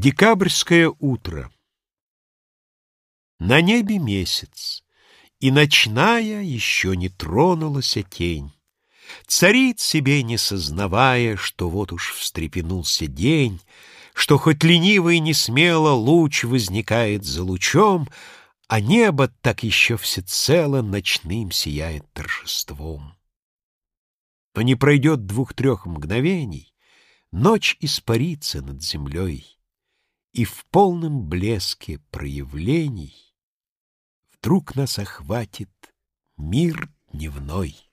Декабрьское утро. На небе месяц, и ночная еще не тронулась тень. Царит себе, не сознавая, что вот уж встрепенулся день, что хоть лениво и не смело луч возникает за лучом, а небо так еще всецело ночным сияет торжеством. Но не пройдет двух-трех мгновений, ночь испарится над землей, и в полном блеске проявлений Вдруг нас охватит мир дневной.